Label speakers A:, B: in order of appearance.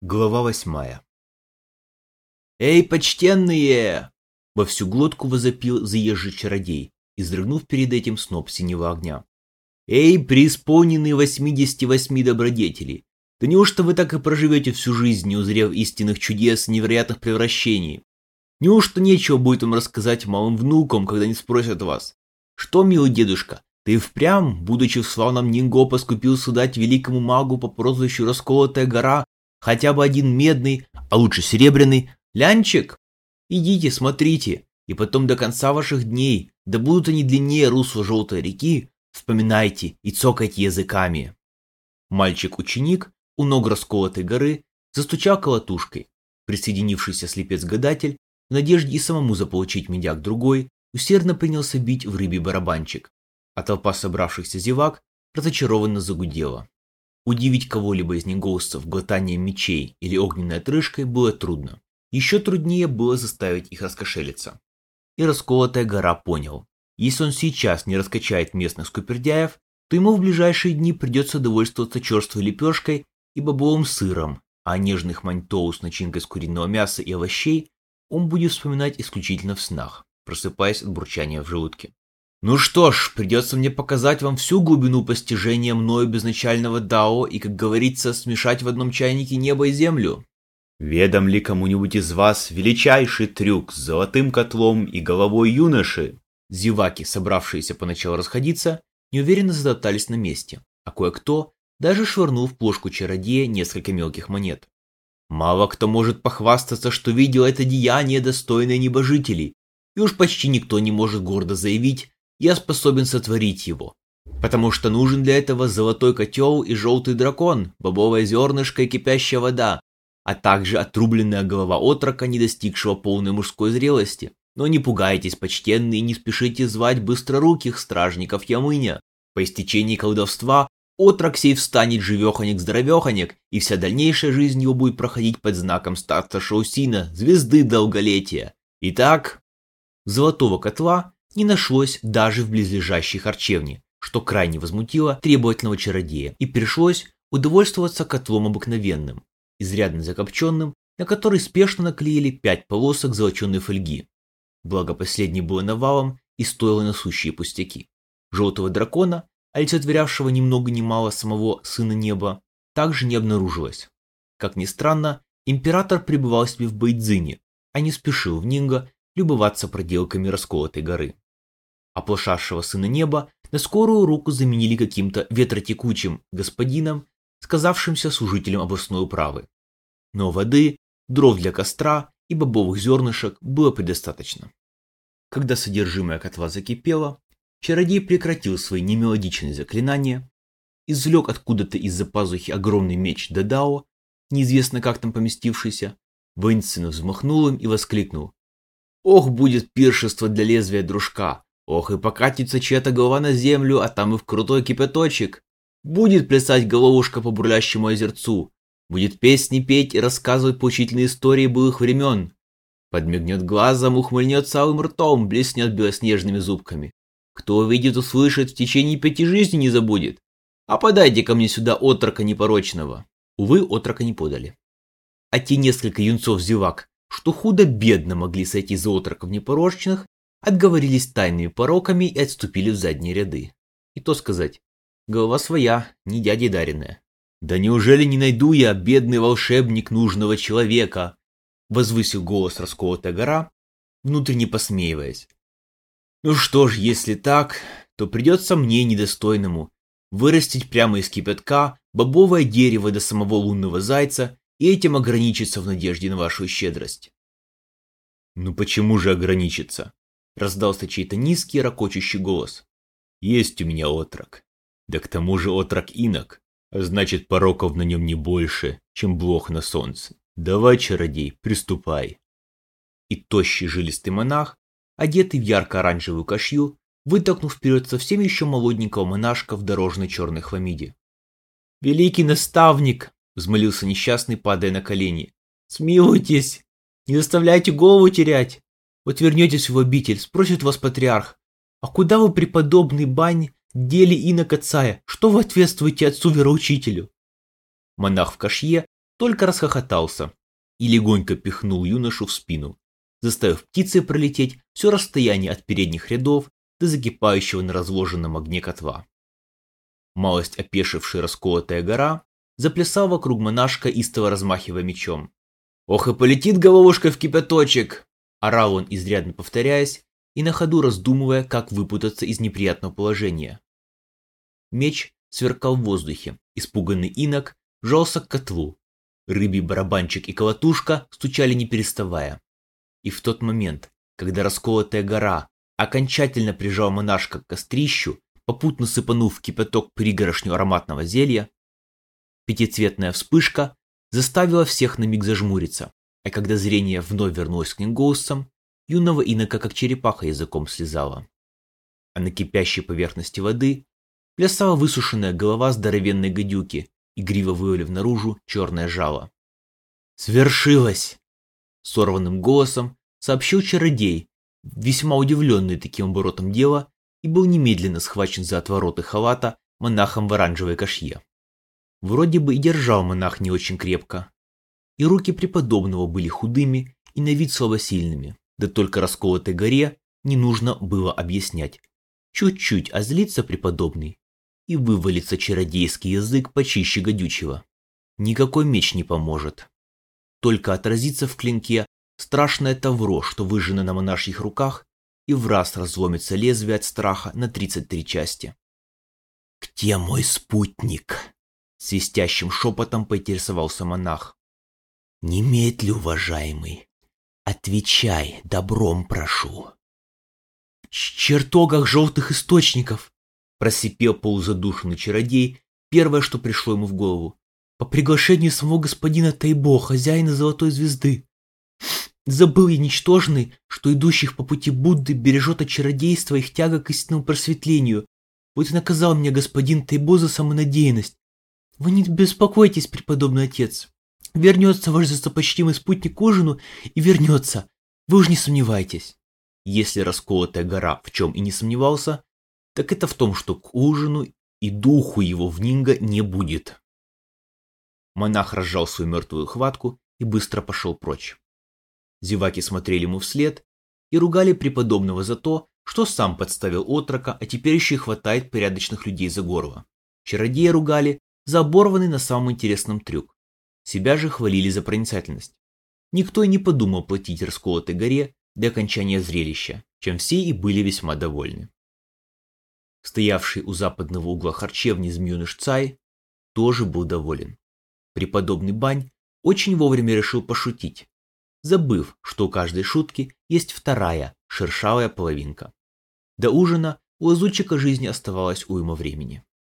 A: Глава восьмая. «Эй, почтенные!» — во всю глотку возопил заезжий чародей, изрыгнув перед этим сноп синего огня. «Эй, преисполненные восьмидесяти восьми добродетелей! Да неужто вы так и проживете всю жизнь, не узрев истинных чудес, невероятных превращений? Неужто нечего будет вам рассказать малым внукам, когда они спросят вас? Что, милый дедушка, ты впрямь, будучи в славном Нинго, поскупился дать великому магу по прозвищу Расколотая гора хотя бы один медный, а лучше серебряный, лянчик? Идите, смотрите, и потом до конца ваших дней, да будут они длиннее русла желтой реки, вспоминайте и цокайте языками. Мальчик-ученик у ног расколотой горы застучал колотушкой. Присоединившийся слепец-гадатель, в надежде и самому заполучить медяк другой, усердно принялся бить в рыбий барабанчик, а толпа собравшихся зевак разочарованно загудела. Удивить кого-либо из негоусцев глотанием мечей или огненной отрыжкой было трудно. Еще труднее было заставить их раскошелиться. И расколотая гора понял, если он сейчас не раскачает местных скупердяев, то ему в ближайшие дни придется довольствоваться черствой лепешкой и бобовым сыром, а нежных маньтоу с начинкой из куриного мяса и овощей он будет вспоминать исключительно в снах, просыпаясь от бурчания в желудке. Ну что ж, придется мне показать вам всю глубину постижения мною безначального дао и, как говорится, смешать в одном чайнике небо и землю. Ведом ли кому-нибудь из вас величайший трюк с золотым котлом и головой юноши? Зеваки, собравшиеся поначалу расходиться, неуверенно задотались на месте, а кое-кто даже швырнул в плошку чародея несколько мелких монет. Мало кто может похвастаться, что видел это деяние, достойное небожителей, и уж почти никто не может гордо заявить, я способен сотворить его. Потому что нужен для этого золотой котел и желтый дракон, бобовое зернышко и кипящая вода, а также отрубленная голова отрока, не достигшего полной мужской зрелости. Но не пугайтесь, почтенные, не спешите звать быстроруких стражников Ямыня. По истечении колдовства отрок сей встанет живеханик-здоровеханик, и вся дальнейшая жизнь его будет проходить под знаком старца Шаусина, звезды долголетия. Итак, золотого котла не нашлось даже в близлежащей харчевне, что крайне возмутило требовательного чародея, и пришлось удовольствоваться котлом обыкновенным, изрядно закопченным, на который спешно наклеили пять полосок золоченой фольги. Благо последнее было навалом и стоило насущие пустяки. Желтого дракона, олицетворявшего ни много ни мало самого Сына Неба, также не обнаружилось. Как ни странно, император пребывал себе в Байдзине, а не спешил в Нинго любоваться проделками расколотой горы. Оплошавшего сына неба на скорую руку заменили каким-то ветротекучим господином, сказавшимся служителем областной управы. Но воды, дров для костра и бобовых зернышек было предостаточно. Когда содержимое котла закипело, чародей прекратил свои немелодичные заклинания, извлек откуда-то из-за пазухи огромный меч Дадао, неизвестно как там поместившийся, воинственно взмахнул им и воскликнул Ох, будет пиршество для лезвия дружка. Ох, и покатится чья-то голова на землю, а там и в крутой кипяточек. Будет плясать головушка по бурлящему озерцу. Будет песни петь и рассказывать поучительные истории былых времен. Подмигнет глазом, ухмыльнется алым ртом, блеснет белоснежными зубками. Кто увидит, услышит, в течение пяти жизней не забудет. А подайте ко мне сюда отрока непорочного. Увы, отрока не подали. А те несколько юнцов-зевак, что худо-бедно могли сойти за отроков непорочных, отговорились тайными пороками и отступили в задние ряды. И то сказать, голова своя, не дяди даренная. «Да неужели не найду я, бедный волшебник, нужного человека?» Возвысил голос расколотая гора, внутренне посмеиваясь. «Ну что ж, если так, то придется мне, недостойному, вырастить прямо из кипятка бобовое дерево до самого лунного зайца и этим ограничиться в надежде на вашу щедрость. «Ну почему же ограничиться?» – раздался чей-то низкий, ракочущий голос. «Есть у меня отрок. Да к тому же отрок инок, значит пороков на нем не больше, чем блох на солнце. Давай, чародей, приступай». И тощий жилистый монах, одетый в ярко-оранжевую кашью, вытолкнул вперед совсем еще молоденького монашка в дорожной черной хламиде. «Великий наставник!» взмолился несчастный, падая на колени. «Смилуйтесь! Не заставляйте голову терять! Вот вернетесь в обитель, спросит вас патриарх, а куда вы, преподобный бань, дели инок отцая? Что вы ответствуете отцу-вероучителю?» Монах в кашье только расхохотался и легонько пихнул юношу в спину, заставив птицей пролететь все расстояние от передних рядов до закипающего на разложенном огне котла. Малость опешившая расколотая гора заплясал вокруг монашка, истово размахивая мечом. «Ох и полетит головушка в кипяточек!» Орал он, изрядно повторяясь, и на ходу раздумывая, как выпутаться из неприятного положения. Меч сверкал в воздухе, испуганный инок жался к котлу. Рыбий барабанчик и колотушка стучали не переставая. И в тот момент, когда расколотая гора окончательно прижала монашка к кострищу, попутно сыпанув в кипяток пригорошню ароматного зелья, пятицветная вспышка заставила всех на миг зажмуриться, а когда зрение вновь вернулось к Нингоусам, юного инока как черепаха языком слезала. А на кипящей поверхности воды плясала высушенная голова здоровенной гадюки, игриво вывалив наружу черное жало. «Свершилось!» — сорванным голосом сообщил чародей, весьма удивленный таким оборотом дела, и был немедленно схвачен за отвороты халата монахом в оранжевой кашье. Вроде бы и держал монах не очень крепко. И руки преподобного были худыми и на вид слабосильными, да только расколотой горе не нужно было объяснять. Чуть-чуть озлится преподобный, и вывалится чародейский язык почище гадючего. Никакой меч не поможет. Только отразится в клинке страшное тавро, что выжжено на монашьих руках, и в раз разломится лезвие от страха на 33 части. «Где мой спутник?» Свистящим шепотом поинтересовался монах. «Немедли, уважаемый. Отвечай, добром прошу». «В чертогах желтых источников!» Просипел полузадушенный чародей, первое, что пришло ему в голову. «По приглашению самого господина Тайбо, хозяина Золотой Звезды. Забыл я ничтожный, что идущих по пути Будды бережет от чародейства их тяга к истинному просветлению. Вот и наказал меня господин Тайбо за самонадеянность. Вы не беспокойтесь, преподобный отец. Вернется ваш достопочтимый спутник к ужину и вернется. Вы уж не сомневайтесь. Если расколотая гора в чем и не сомневался, так это в том, что к ужину и духу его в Нинго не будет. Монах разжал свою мертвую хватку и быстро пошел прочь. Зеваки смотрели ему вслед и ругали преподобного за то, что сам подставил отрока, а теперь еще и хватает порядочных людей за горло. Чародея ругали за оборванный на самом интересном трюк. Себя же хвалили за проницательность. Никто и не подумал платить расколотой горе до окончания зрелища, чем все и были весьма довольны. Стоявший у западного угла харчевни змеюныш Цай тоже был доволен. Преподобный Бань очень вовремя решил пошутить, забыв, что у каждой шутки есть вторая, шершавая половинка. До ужина у лазутчика жизни оставалось уйма времени.